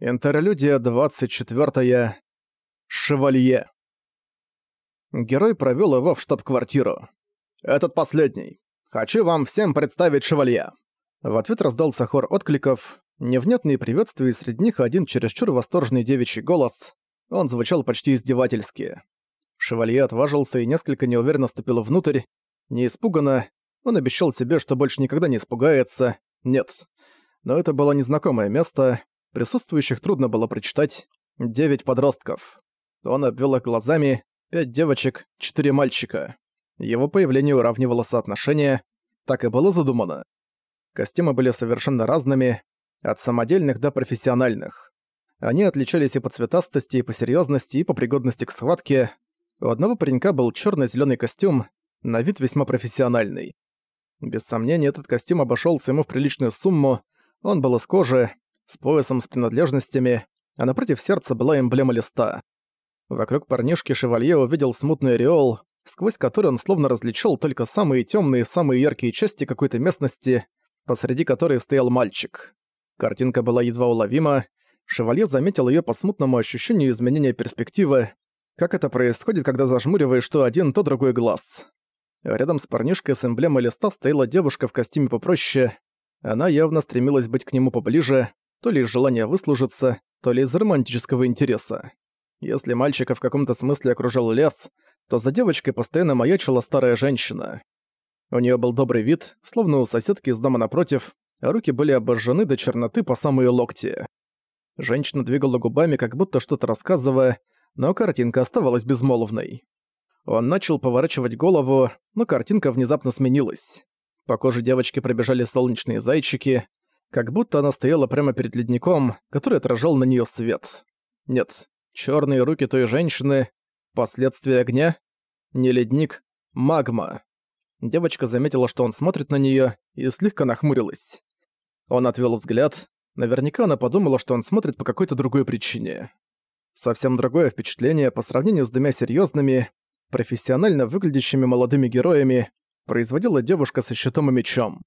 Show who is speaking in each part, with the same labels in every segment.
Speaker 1: Интерлюдия 24. Шевалье. Герой провёл его в штаб-квартиру. «Этот последний. Хочу вам всем представить Шевалье». В ответ раздался хор откликов, невнятные приветствия, и среди них один чересчур восторженный девичий голос. Он звучал почти издевательски. Шевалье отважился и несколько неуверенно ступил внутрь. Не испуганно, он обещал себе, что больше никогда не испугается. Нет. Но это было незнакомое место, Присутствующих трудно было прочитать. Девять подростков. Он обвел их глазами. Пять девочек, четыре мальчика. Его появление уравнивало соотношение. Так и было задумано. Костюмы были совершенно разными, от самодельных до профессиональных. Они отличались и по цветастости, и по серьезности, и по пригодности к схватке. У одного паренька был черно зеленый костюм, на вид весьма профессиональный. Без сомнения, этот костюм обошелся ему в приличную сумму, он был из кожи, с поясом с принадлежностями, а напротив сердца была эмблема листа. Вокруг парнишки шевалье увидел смутный ореол, сквозь который он словно различал только самые темные, самые яркие части какой-то местности, посреди которой стоял мальчик. Картинка была едва уловима, шевалье заметил ее по смутному ощущению изменения перспективы, как это происходит, когда зажмуриваешь то один, то другой глаз. Рядом с парнишкой с эмблемой листа стояла девушка в костюме попроще. Она явно стремилась быть к нему поближе, то ли из желания выслужиться, то ли из романтического интереса. Если мальчика в каком-то смысле окружал лес, то за девочкой постоянно маячила старая женщина. У нее был добрый вид, словно у соседки из дома напротив, а руки были обожжены до черноты по самые локти. Женщина двигала губами, как будто что-то рассказывая, но картинка оставалась безмолвной. Он начал поворачивать голову, но картинка внезапно сменилась. По коже девочки пробежали солнечные зайчики, как будто она стояла прямо перед ледником, который отражал на нее свет. Нет, черные руки той женщины — последствия огня? Не ледник, магма. Девочка заметила, что он смотрит на нее, и слегка нахмурилась. Он отвел взгляд. Наверняка она подумала, что он смотрит по какой-то другой причине. Совсем другое впечатление по сравнению с двумя серьезными, профессионально выглядящими молодыми героями производила девушка со щитом и мечом.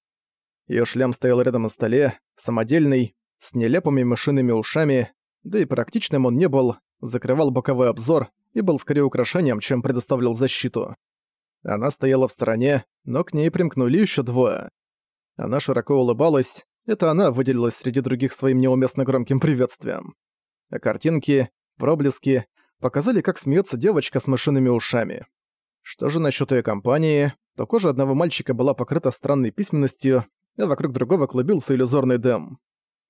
Speaker 1: Её шлем стоял рядом на столе, самодельный, с нелепыми мышиными ушами, да и практичным он не был, закрывал боковой обзор и был скорее украшением, чем предоставлял защиту. Она стояла в стороне, но к ней примкнули ещё двое. Она широко улыбалась, это она выделилась среди других своим неуместно громким приветствием. А картинки, проблески показали, как смеется девочка с мышиными ушами. Что же насчет её компании, то кожа одного мальчика была покрыта странной письменностью, а вокруг другого клубился иллюзорный дым.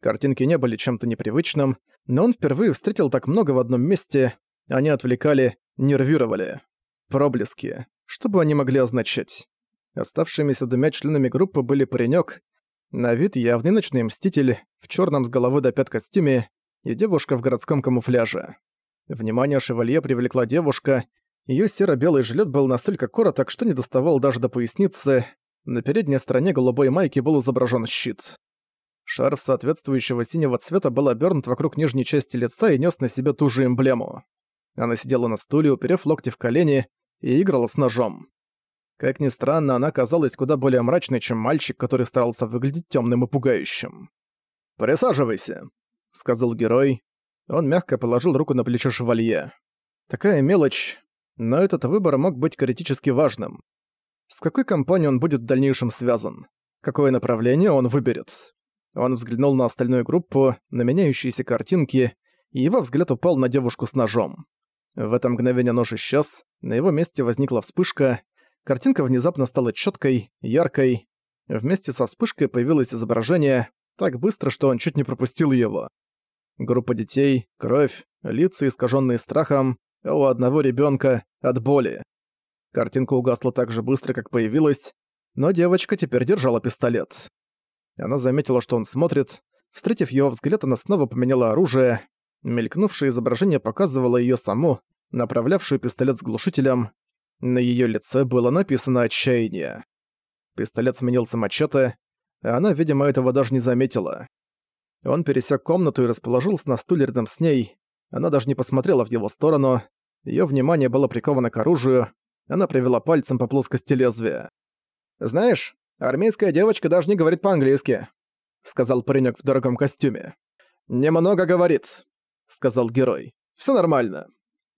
Speaker 1: Картинки не были чем-то непривычным, но он впервые встретил так много в одном месте, они отвлекали, нервировали. Проблески. Что бы они могли означать? Оставшимися двумя членами группы были паренек, на вид явный ночной мститель, в черном с головы до пят костюме, и девушка в городском камуфляже. Внимание шевалье привлекла девушка, ее серо-белый жилет был настолько короток, что не доставал даже до поясницы, на передней стороне голубой майки был изображен щит. Шарф соответствующего синего цвета был обернут вокруг нижней части лица и нес на себе ту же эмблему. Она сидела на стуле, уперев локти в колени, и играла с ножом. Как ни странно, она казалась куда более мрачной, чем мальчик, который старался выглядеть темным и пугающим. «Присаживайся», — сказал герой. Он мягко положил руку на плечо шевалье. Такая мелочь, но этот выбор мог быть критически важным. С какой компанией он будет в дальнейшем связан? Какое направление он выберет? Он взглянул на остальную группу, на меняющиеся картинки, и его взгляд упал на девушку с ножом. В это мгновение нож исчез, на его месте возникла вспышка, картинка внезапно стала четкой, яркой. Вместе со вспышкой появилось изображение, так быстро, что он чуть не пропустил его. Группа детей, кровь, лица, искаженные страхом, а у одного ребенка от боли. Картинка угасла так же быстро, как появилась, но девочка теперь держала пистолет. Она заметила, что он смотрит. Встретив его взгляд, она снова поменяла оружие. Мелькнувшее изображение показывало ее саму, направлявшую пистолет с глушителем. На ее лице было написано «Отчаяние». Пистолет сменился мачете, а она, видимо, этого даже не заметила. Он пересек комнату и расположился на стуле рядом с ней. Она даже не посмотрела в его сторону. Ее внимание было приковано к оружию, она провела пальцем по плоскости лезвия. «Знаешь, армейская девочка даже не говорит по-английски», — сказал паренек в дорогом костюме. «Немного говорит», — сказал герой. «Всё нормально.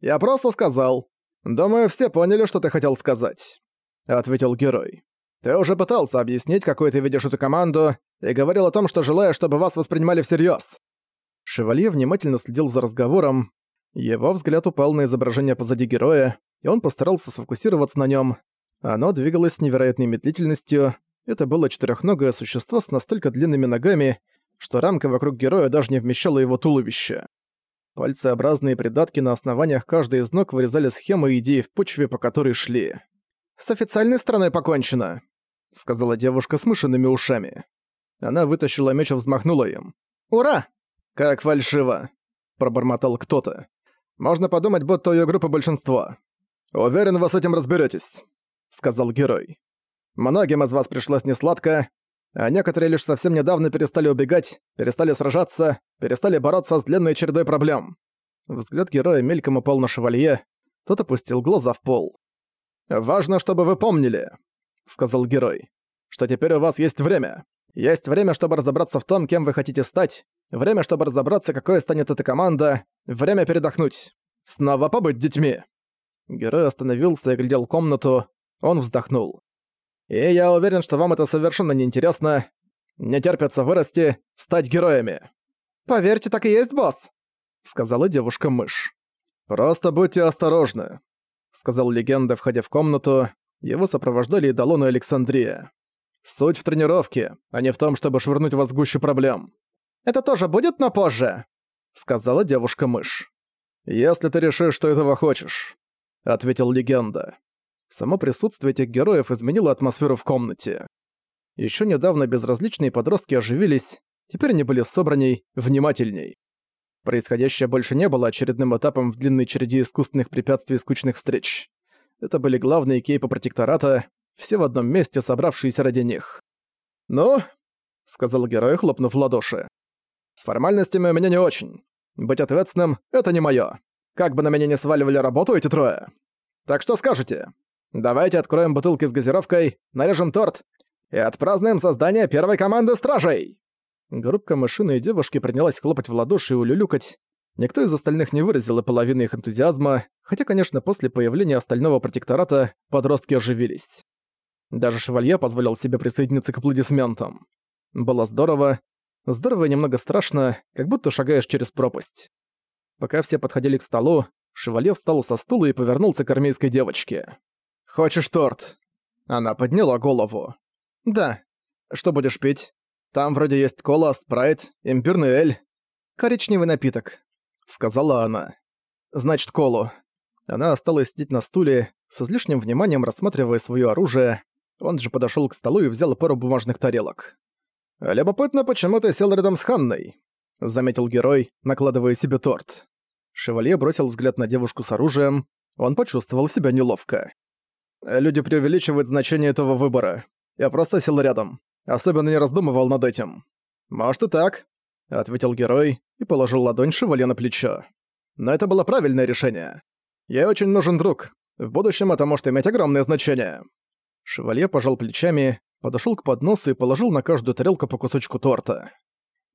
Speaker 1: Я просто сказал. Думаю, все поняли, что ты хотел сказать», — ответил герой. «Ты уже пытался объяснить, какой ты видишь эту команду, и говорил о том, что желаешь, чтобы вас воспринимали всерьёз». Шевалье внимательно следил за разговором. Его взгляд упал на изображение позади героя, и он постарался сфокусироваться на нём. Оно двигалось с невероятной медлительностью. Это было четырехногое существо с настолько длинными ногами, что рамка вокруг героя даже не вмещала его туловище. Пальцеобразные придатки на основаниях каждой из ног вырезали схемы и идеи в почве, по которой шли. «С официальной стороной покончено», — сказала девушка с мышиными ушами. Она вытащила меч и взмахнула им. «Ура!» «Как фальшиво!» — пробормотал кто-то. «Можно подумать, будто у её группы большинство. Уверен, вы с этим разберётесь», — сказал герой. «Многим из вас пришлось несладко, а некоторые лишь совсем недавно перестали убегать, перестали сражаться, перестали бороться с длинной чередой проблем». Взгляд героя мельком упал на шевалье, тот опустил глаза в пол. «Важно, чтобы вы помнили», — сказал герой, — «что теперь у вас есть время. Есть время, чтобы разобраться в том, кем вы хотите стать, время, чтобы разобраться, какой станет эта команда, время передохнуть. Снова побыть детьми». Герой остановился и глядел комнату, он вздохнул. «И я уверен, что вам это совершенно неинтересно. Не терпится вырасти, стать героями». «Поверьте, так и есть, босс», — сказала девушка-мышь. «Просто будьте осторожны», — сказал легенда, входя в комнату. Его сопровождали Идалон и Александрия. «Суть в тренировке, а не в том, чтобы швырнуть вас в гущу проблем». «Это тоже будет, но позже», — сказала девушка-мышь. «Если ты решишь, что этого хочешь», — ответил легенда. Само присутствие этих героев изменило атмосферу в комнате. Еще недавно безразличные подростки оживились, теперь они были собранней, внимательней. Происходящее больше не было очередным этапом в длинной череде искусственных препятствий и скучных встреч. Это были главные кейпы протектората, все в одном месте, собравшиеся ради них. «Ну?» — сказал герой, хлопнув в ладоши. «С формальностями у меня не очень. Быть ответственным — это не моё. Как бы на меня не сваливали работу эти трое. Так что скажете? Давайте откроем бутылки с газировкой, нарежем торт и отпразднуем создание первой команды стражей!» Группка машины и девушки принялась хлопать в ладоши и улюлюкать. Никто из остальных не выразил и половины их энтузиазма, хотя, конечно, после появления остального протектората подростки оживились. Даже Шевалье позволил себе присоединиться к аплодисментам. Было здорово. Здорово и немного страшно, как будто шагаешь через пропасть. Пока все подходили к столу, Шевалье встал со стула и повернулся к армейской девочке. «Хочешь торт?» Она подняла голову. «Да. Что будешь пить? Там вроде есть кола, спрайт, имбирный эль. Коричневый напиток», — сказала она. «Значит, колу». Она осталась сидеть на стуле, с излишним вниманием рассматривая свое оружие. Он же подошел к столу и взял пару бумажных тарелок. «Любопытно, почему ты сел рядом с Ханной?» — заметил герой, накладывая себе торт. Шевалье бросил взгляд на девушку с оружием. Он почувствовал себя неловко. «Люди преувеличивают значение этого выбора. Я просто сел рядом. Особенно не раздумывал над этим». «Может и так», — ответил герой и положил ладонь Шевалье на плечо. «Но это было правильное решение. Я очень нужен друг. В будущем это может иметь огромное значение». Шевалье пожал плечами, подошел к подносу и положил на каждую тарелку по кусочку торта.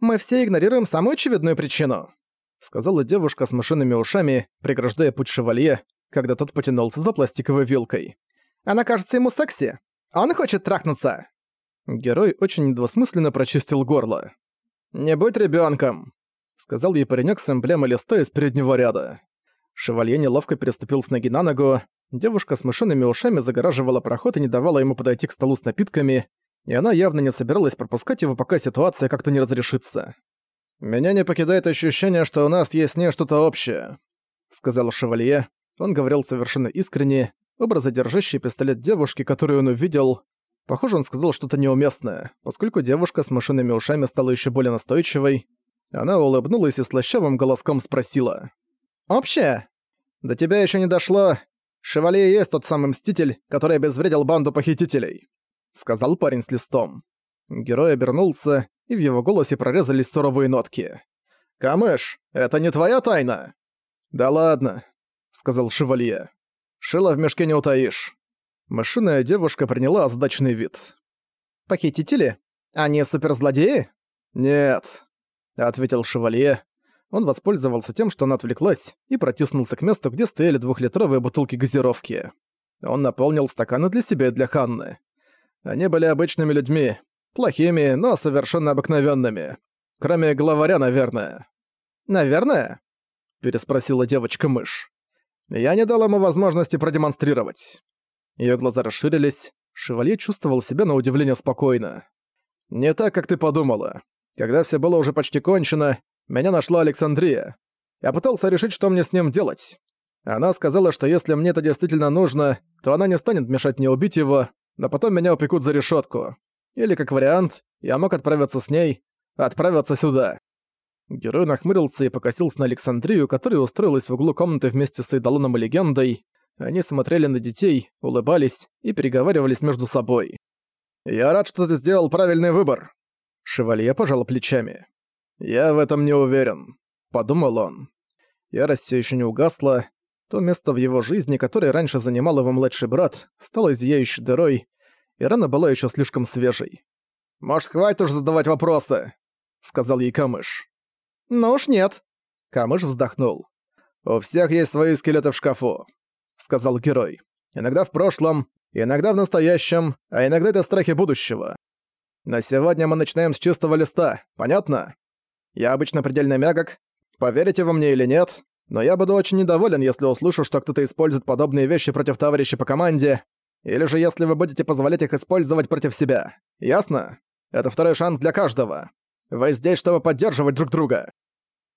Speaker 1: «Мы все игнорируем самую очевидную причину», сказала девушка с машинными ушами, преграждая путь шевалье, когда тот потянулся за пластиковой вилкой. «Она кажется ему секси. Он хочет трахнуться!» Герой очень недвусмысленно прочистил горло. «Не будь ребенком, сказал ей паренек с эмблемой листа из переднего ряда. Шевалье неловко переступил с ноги на ногу, девушка с мышиными ушами загораживала проход и не давала ему подойти к столу с напитками, и она явно не собиралась пропускать его, пока ситуация как-то не разрешится. «Меня не покидает ощущение, что у нас есть не что-то общее», — сказал Шевалье. Он говорил совершенно искренне, образа держащей пистолет девушки, которую он увидел. Похоже, он сказал что-то неуместное, поскольку девушка с машинными ушами стала еще более настойчивой. Она улыбнулась и слащавым голоском спросила. «Общее? До тебя еще не дошло. Шевалье есть тот самый Мститель, который обезвредил банду похитителей», — сказал парень с листом. Герой обернулся, и в его голосе прорезались суровые нотки. «Камыш, это не твоя тайна?» «Да ладно», — сказал Шевалье. «Шило в мешке не утаишь». Машинная девушка приняла сдачный вид. «Похитители? Они суперзлодеи?» «Нет». ответил шевалье. Он воспользовался тем, что она отвлеклась, и протиснулся к месту, где стояли двухлитровые бутылки газировки. Он наполнил стаканы для себя и для Ханны. Они были обычными людьми, плохими, но совершенно обыкновенными. Кроме главаря, наверное. «Наверное?» — переспросила девочка-мышь. Я не дал ему возможности продемонстрировать. Ее глаза расширились, Шевалье чувствовал себя на удивление спокойно. «Не так, как ты подумала. Когда все было уже почти кончено, меня нашла Александрия. Я пытался решить, что мне с ним делать. Она сказала, что если мне это действительно нужно, то она не станет мешать мне убить его, но потом меня упекут за решетку. Или, как вариант, я мог отправиться с ней, отправиться сюда. Герой нахмурился и покосился на Александрию, которая устроилась в углу комнаты вместе с Эйдалоном и Легендой. Они смотрели на детей, улыбались и переговаривались между собой. «Я рад, что ты сделал правильный выбор», — Шевалье пожал плечами. «Я в этом не уверен», — подумал он. Ярость все еще не угасла. То место в его жизни, которое раньше занимал его младший брат, стало зияющей дырой, и рана была еще слишком свежей. «Может, хватит уж задавать вопросы?» — сказал ей Камыш. «Ну уж нет». Камыш вздохнул. «У всех есть свои скелеты в шкафу», — сказал герой. «Иногда в прошлом, иногда в настоящем, а иногда это страхи будущего. На сегодня мы начинаем с чистого листа, понятно?» Я обычно предельно мягок, поверите вы мне или нет, но я буду очень недоволен, если услышу, что кто-то использует подобные вещи против товарища по команде, или же если вы будете позволять их использовать против себя. Ясно? Это второй шанс для каждого. Вы здесь, чтобы поддерживать друг друга».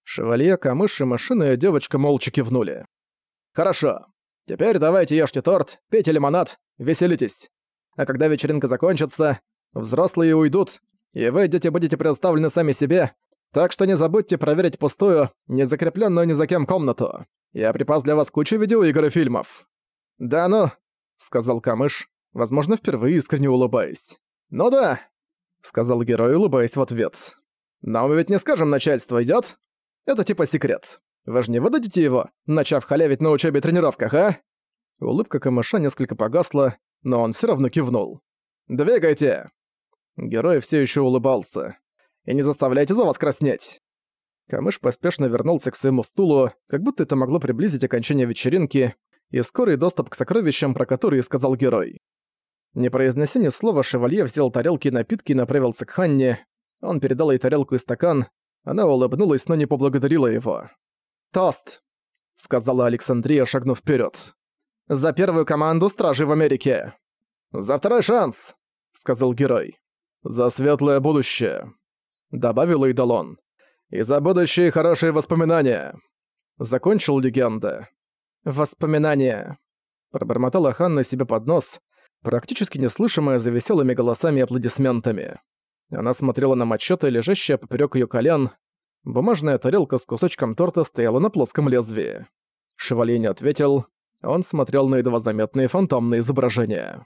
Speaker 1: Шевалье, камыш и машина и девочка молча кивнули. «Хорошо. Теперь давайте ешьте торт, пейте лимонад, веселитесь. А когда вечеринка закончится, взрослые уйдут, и вы, дети, будете предоставлены сами себе, так что не забудьте проверить пустую, не закрепленную ни за кем комнату. Я припас для вас кучу видеоигр и фильмов». «Да ну», — сказал Камыш, возможно, впервые искренне улыбаясь. «Ну да», — сказал герой, улыбаясь в ответ. «Но мы ведь не скажем начальству, идёт? Это типа секрет. Вы же не выдадите его, начав халявить на учебе и тренировках, а?» Улыбка Камыша несколько погасла, но он всё равно кивнул. «Двигайте!» Герой всё ещё улыбался и не заставляйте за вас краснеть!» Камыш поспешно вернулся к своему стулу, как будто это могло приблизить окончание вечеринки и скорый доступ к сокровищам, про которые сказал герой. Не произнося ни слова, шевалье взял тарелки и напитки и направился к Ханне. Он передал ей тарелку и стакан. Она улыбнулась, но не поблагодарила его. «Тост!» — сказала Александрия, шагнув вперед. «За первую команду Стражи в Америке!» «За второй шанс!» — сказал герой. «За светлое будущее!» добавил Эйдалон. «И за будущие хорошие воспоминания!» Закончил легенда. «Воспоминания!» Пробормотала Ханна себе под нос, практически неслышимая за веселыми голосами и аплодисментами. Она смотрела на мачете, лежащее поперек ее колен. Бумажная тарелка с кусочком торта стояла на плоском лезвии. Шевалье не ответил, он смотрел на едва заметные фантомные изображения.